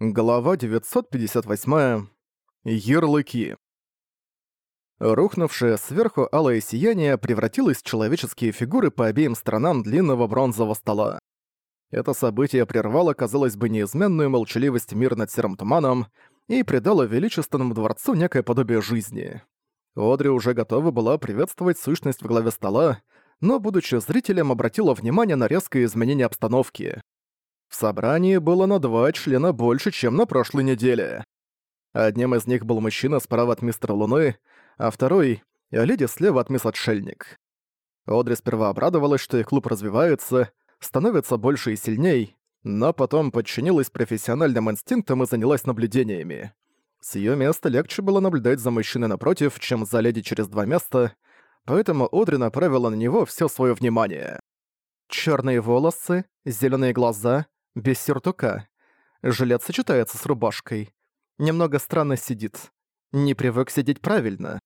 Глава 958. Ярлыки. Рухнувшее сверху алое сияние превратилось в человеческие фигуры по обеим сторонам длинного бронзового стола. Это событие прервало, казалось бы, неизменную молчаливость мир над серым туманом и придало величественному дворцу некое подобие жизни. Одри уже готова была приветствовать сущность в главе стола, но, будучи зрителем, обратила внимание на резкое изменение обстановки. В собрании было на два члена больше, чем на прошлой неделе. Одним из них был мужчина справа от мистера Луны, а второй — леди слева от мисс Отшельник. Одри сперва обрадовалась, что их клуб развивается, становится больше и сильней, но потом подчинилась профессиональным инстинктам и занялась наблюдениями. С её места легче было наблюдать за мужчиной напротив, чем за леди через два места, поэтому Одри направила на него всё своё внимание. Чёрные волосы, зелёные глаза, без сюртука. Жилет сочетается с рубашкой. Немного странно сидит. Не привык сидеть правильно.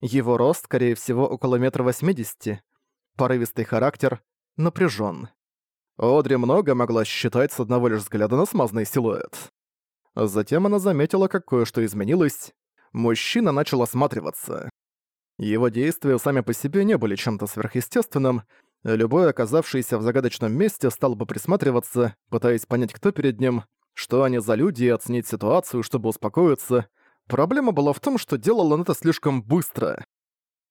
Его рост, скорее всего, около метра восьмидесяти. Порывистый характер, напряжен. Одри много могла считать с одного лишь взгляда на смазанный силуэт. Затем она заметила, как кое-что изменилось. Мужчина начал осматриваться. Его действия сами по себе не были чем-то сверхъестественным, Э, любой, оказавшийся в загадочном месте, стал бы присматриваться, пытаясь понять, кто перед ним, что они за люди, и оценить ситуацию, чтобы успокоиться. Проблема была в том, что делал он это слишком быстро.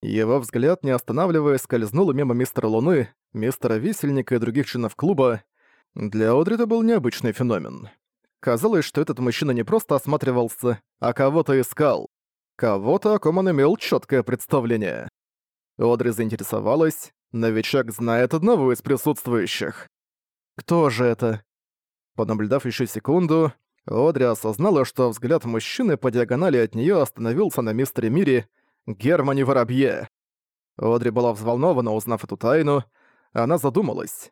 Его взгляд, не останавливаясь, скользнул мимо мистера Луны, мистера Висельника и других членов клуба. Для Одри это был необычный феномен. Казалось, что этот мужчина не просто осматривался, а кого-то искал. Кого-то, о ком он имел четкое представление. Одри заинтересовалась, Новичок знает одного из присутствующих. Кто же это? Понаблюдав еще секунду, Одри осознала, что взгляд мужчины по диагонали от нее остановился на мистере Мире Германе Воробье. Одри была взволнована, узнав эту тайну. Она задумалась.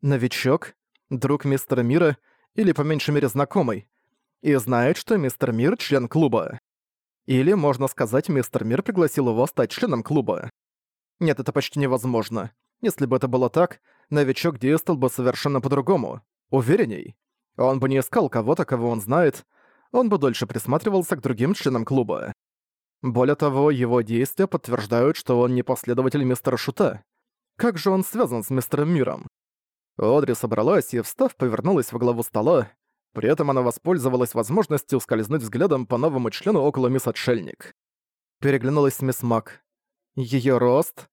«Новичок? Друг мистера Мира? Или по меньшей мере знакомый? И знает, что мистер Мир — член клуба. Или, можно сказать, мистер Мир пригласил его стать членом клуба. Нет, это почти невозможно. Если бы это было так, новичок действовал бы совершенно по-другому, уверенней. Он бы не искал кого-то, кого он знает, он бы дольше присматривался к другим членам клуба. Более того, его действия подтверждают, что он не последователь мистера Шута. Как же он связан с мистером Миром? Одри собралась и, встав, повернулась во главу стола. При этом она воспользовалась возможностью скользнуть взглядом по новому члену около мисс Отшельник. Переглянулась с мисс Мак. Её рост?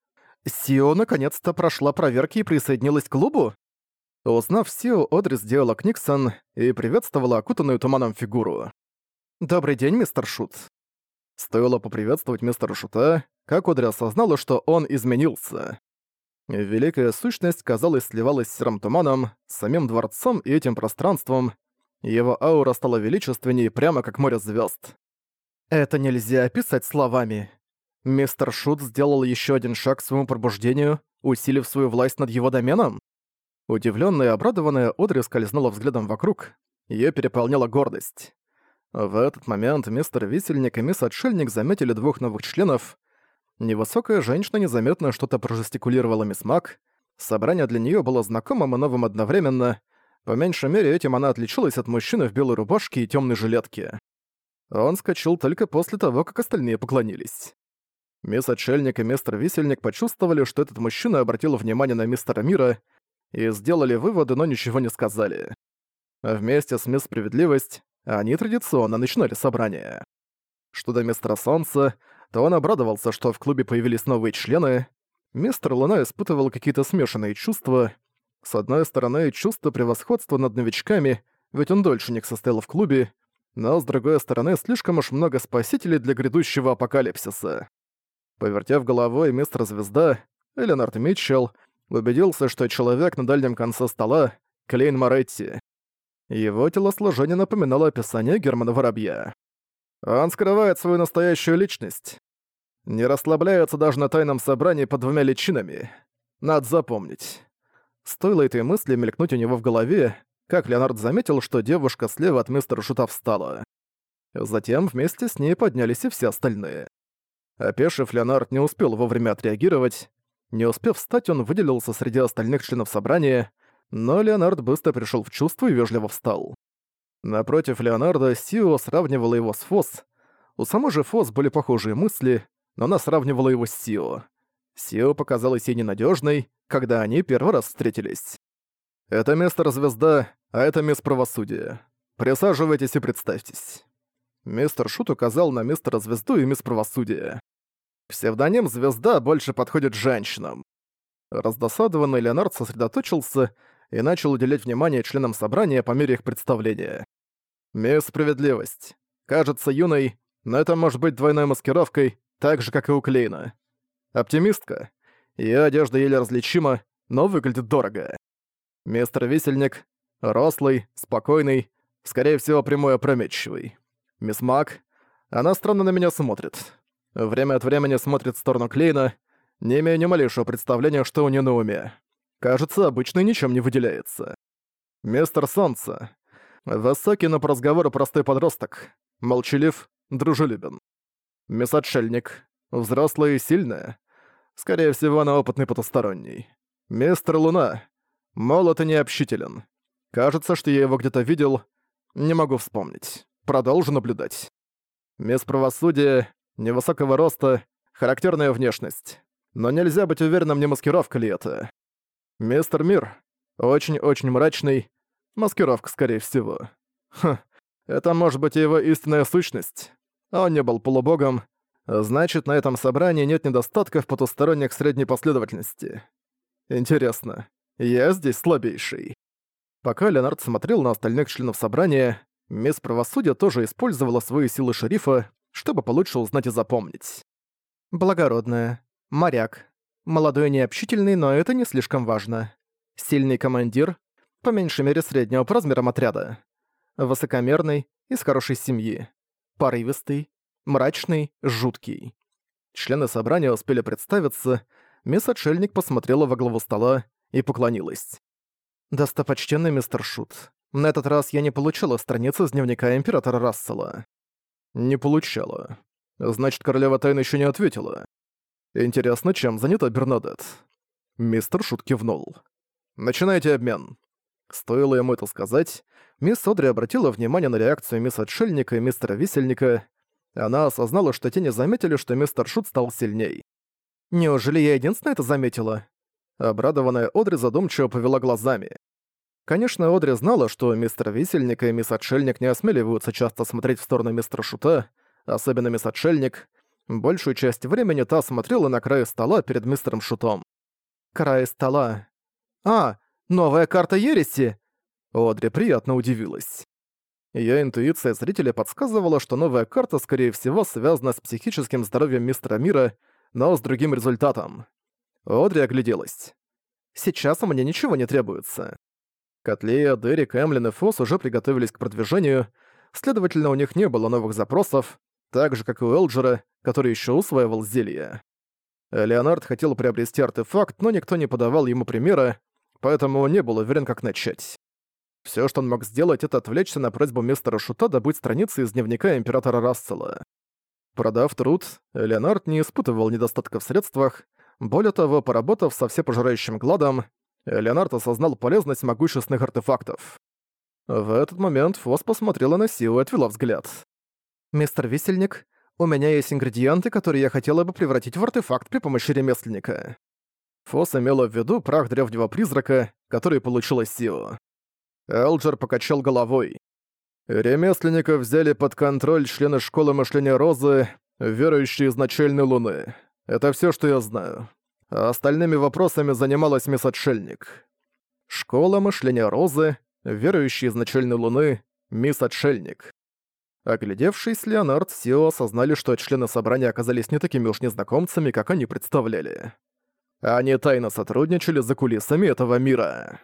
Сио наконец-то прошла проверки и присоединилась к клубу? Узнав Сио, Одри сделала Книксон и приветствовала окутанную туманом фигуру. «Добрый день, мистер Шут». Стоило поприветствовать мистера Шута, как Одри осознала, что он изменился. Великая сущность, казалось, сливалась с серым туманом, самим дворцом и этим пространством. Его аура стала величественней, прямо как море звезд. «Это нельзя описать словами», Мистер Шут сделал еще один шаг к своему пробуждению, усилив свою власть над его доменом? Удивленная и обрадованная, Одри скользнула взглядом вокруг. Ее переполняла гордость. В этот момент мистер Висельник и мисс Отшельник заметили двух новых членов. Невысокая женщина незаметно что-то прожестикулировала мисс Мак. Собрание для нее было знакомым и новым одновременно. По меньшей мере, этим она отличилась от мужчины в белой рубашке и темной жилетке. Он скочил только после того, как остальные поклонились. Мисс Отшельник и мистер Висельник почувствовали, что этот мужчина обратил внимание на мистера Мира и сделали выводы, но ничего не сказали. Вместе с мисс Справедливость они традиционно начинали собрание. Что до мистера Солнца, то он обрадовался, что в клубе появились новые члены. Мистер Луна испытывал какие-то смешанные чувства. С одной стороны, чувство превосходства над новичками, ведь он дольше не состоял в клубе, но с другой стороны, слишком уж много спасителей для грядущего апокалипсиса. Повертев головой, мистер Звезда, Ленард Митчелл, убедился, что человек на дальнем конце стола — Клейн Моретти. Его телосложение напоминало описание Германа Воробья. Он скрывает свою настоящую личность. Не расслабляется даже на тайном собрании под двумя личинами. Надо запомнить. Стоило этой мысли мелькнуть у него в голове, как Леонард заметил, что девушка слева от мистера Шута встала. Затем вместе с ней поднялись и все остальные. Опешив, Леонард не успел вовремя отреагировать. Не успев встать, он выделился среди остальных членов собрания, но Леонард быстро пришел в чувство и вежливо встал. Напротив Леонарда Сио сравнивала его с Фос. У самой же Фос были похожие мысли, но она сравнивала его с Сио. Сио показалась ей ненадежной, когда они первый раз встретились. «Это место развезда, а это мисс Правосудия. Присаживайтесь и представьтесь» мистер Шут указал на мистера Звезду и мисс Правосудия. Псевдоним «Звезда» больше подходит женщинам. Раздосадованный Леонард сосредоточился и начал уделять внимание членам собрания по мере их представления. «Мисс Справедливость. Кажется юной, но это может быть двойной маскировкой, так же, как и у Клейна. Оптимистка. Ее одежда еле различима, но выглядит дорого. Мистер Висельник. Рослый, спокойный, скорее всего, прямой опрометчивый. Мисс Мак, она странно на меня смотрит. Время от времени смотрит в сторону Клейна, не имея ни малейшего представления, что у нее на уме. Кажется, обычно ничем не выделяется. Мистер Солнце. В Асакино по разговору простой подросток. Молчалив, дружелюбен. Мисс Отшельник. Взрослая и сильная. Скорее всего, она опытный потусторонний. Мистер Луна. Молод и необщителен. Кажется, что я его где-то видел. Не могу вспомнить продолжу наблюдать. Мисс правосудия, невысокого роста, характерная внешность. Но нельзя быть уверенным, не маскировка ли это. Мистер Мир, очень-очень мрачный, маскировка, скорее всего. Хм, это может быть его истинная сущность. Он не был полубогом, значит, на этом собрании нет недостатков потусторонних средней последовательности. Интересно, я здесь слабейший. Пока Леонард смотрел на остальных членов собрания, Мисс Правосудия тоже использовала свои силы шерифа, чтобы получше узнать и запомнить. Благородная. Моряк. Молодой и необщительный, но это не слишком важно. Сильный командир, по меньшей мере среднего по размерам отряда. Высокомерный, из хорошей семьи. Порывистый, мрачный, жуткий. Члены собрания успели представиться, мисс Отшельник посмотрела во главу стола и поклонилась. «Достопочтенный мистер Шут, на этот раз я не получила страницы из дневника Императора Рассела. Не получала. Значит, Королева тайны еще не ответила. Интересно, чем занята Бернадет? Мистер Шут кивнул. «Начинайте обмен». Стоило ему это сказать, мисс Одри обратила внимание на реакцию мисс Отшельника и мистера Висельника. Она осознала, что те не заметили, что мистер Шут стал сильней. «Неужели я единственная это заметила?» Обрадованная Одри задумчиво повела глазами. Конечно, Одри знала, что мистер Висельник и мисс Отшельник не осмеливаются часто смотреть в сторону мистера Шута, особенно мисс Отшельник. Большую часть времени та смотрела на край стола перед мистером Шутом. Край стола. «А, новая карта Ереси!» Одри приятно удивилась. Её интуиция зрителя подсказывала, что новая карта, скорее всего, связана с психическим здоровьем мистера Мира, но с другим результатом. Одри огляделась. «Сейчас мне ничего не требуется». Котлея, Дерек, Эмлин и Фосс уже приготовились к продвижению, следовательно, у них не было новых запросов, так же, как и у Элджера, который еще усваивал зелье. Леонард хотел приобрести артефакт, но никто не подавал ему примера, поэтому он не был уверен, как начать. Все, что он мог сделать, это отвлечься на просьбу мистера Шута добыть страницы из дневника императора Рассела. Продав труд, Леонард не испытывал недостатка в средствах, более того, поработав со всепожирающим гладом, Леонард осознал полезность могущественных артефактов. В этот момент Фос посмотрела на Сиу и отвела взгляд. «Мистер Висельник, у меня есть ингредиенты, которые я хотела бы превратить в артефакт при помощи ремесленника». Фос имела в виду прах древнего призрака, который получила Сио. Элджер покачал головой. Ремесленников взяли под контроль члены Школы Мышления Розы, верующие из Луны. Это все, что я знаю а остальными вопросами занималась мисс Отшельник. Школа мышления Розы, верующие изначальной луны, мисс Отшельник. Оглядевшись, Леонард с Сио осознали, что члены собрания оказались не такими уж незнакомцами, как они представляли. Они тайно сотрудничали за кулисами этого мира.